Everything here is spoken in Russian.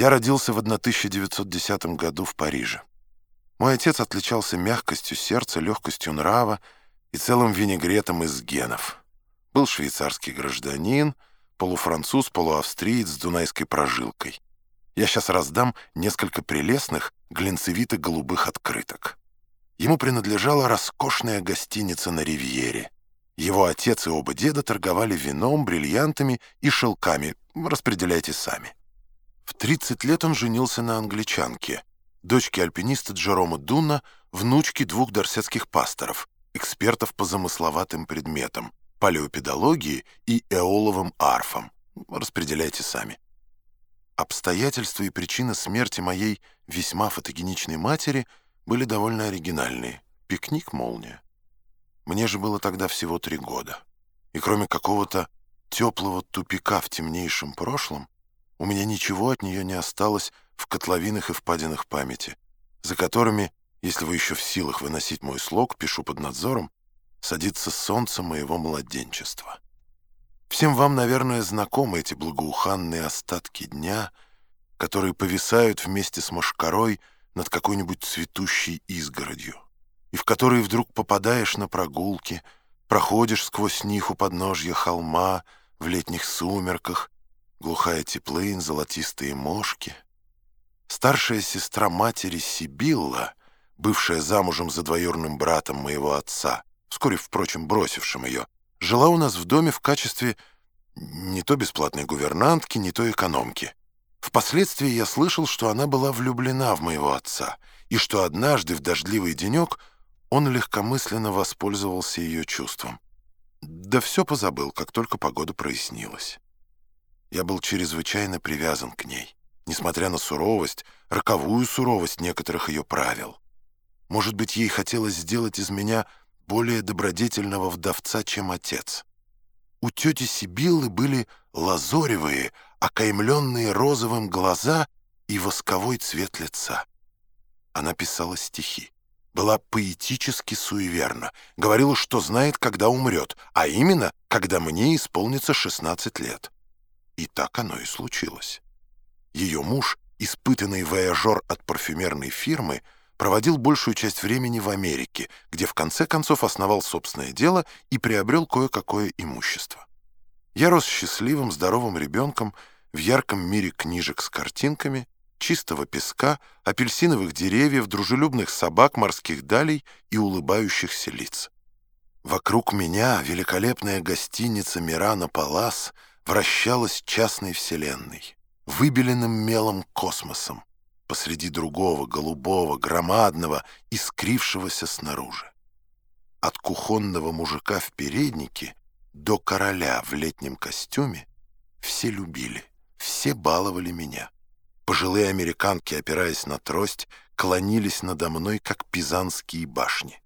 Я родился в 1910 году в Париже. Мой отец отличался мягкостью сердца, легкостью нрава и целым винегретом из генов. Был швейцарский гражданин, полуфранцуз, полуавстриец с дунайской прожилкой. Я сейчас раздам несколько прелестных глинцевито-голубых открыток. Ему принадлежала роскошная гостиница на Ривьере. Его отец и оба деда торговали вином, бриллиантами и шелками. Распределяйте сами. В 30 лет он женился на англичанке, дочке альпиниста Джерома Дуна, внучке двух дорсетских пасторов, экспертов по замысловатым предметам, палеопедологии и эоловым арфам. Распределяйте сами. Обстоятельства и причины смерти моей весьма фотогеничной матери были довольно оригинальные. Пикник-молния. Мне же было тогда всего три года. И кроме какого-то теплого тупика в темнейшем прошлом, у меня ничего от нее не осталось в котловинах и впадинах памяти, за которыми, если вы еще в силах выносить мой слог, пишу под надзором, садится солнце моего младенчества. Всем вам, наверное, знакомы эти благоуханные остатки дня, которые повисают вместе с мошкарой над какой-нибудь цветущей изгородью, и в которые вдруг попадаешь на прогулки, проходишь сквозь них у подножья холма в летних сумерках, глухая теплынь, золотистые мошки. Старшая сестра матери Сибилла, бывшая замужем за двоюрным братом моего отца, вскоре, впрочем, бросившим ее, жила у нас в доме в качестве не то бесплатной гувернантки, не то экономки. Впоследствии я слышал, что она была влюблена в моего отца, и что однажды в дождливый денек он легкомысленно воспользовался ее чувством. Да все позабыл, как только погода прояснилась. Я был чрезвычайно привязан к ней, несмотря на суровость, роковую суровость некоторых ее правил. Может быть, ей хотелось сделать из меня более добродетельного вдовца, чем отец. У тети Сибиллы были лазоревые, окаймленные розовым глаза и восковой цвет лица. Она писала стихи. Была поэтически суеверна. Говорила, что знает, когда умрет, а именно, когда мне исполнится 16 лет. И так оно и случилось. Ее муж, испытанный вояжер от парфюмерной фирмы, проводил большую часть времени в Америке, где в конце концов основал собственное дело и приобрел кое-какое имущество. Я рос счастливым, здоровым ребенком в ярком мире книжек с картинками, чистого песка, апельсиновых деревьев, дружелюбных собак, морских далей и улыбающихся лиц. Вокруг меня великолепная гостиница «Мирана Палас» вращалась частной вселенной, выбеленным мелом космосом, посреди другого, голубого, громадного, искрившегося снаружи. От кухонного мужика в переднике до короля в летнем костюме все любили, все баловали меня. Пожилые американки, опираясь на трость, клонились надо мной, как пизанские башни.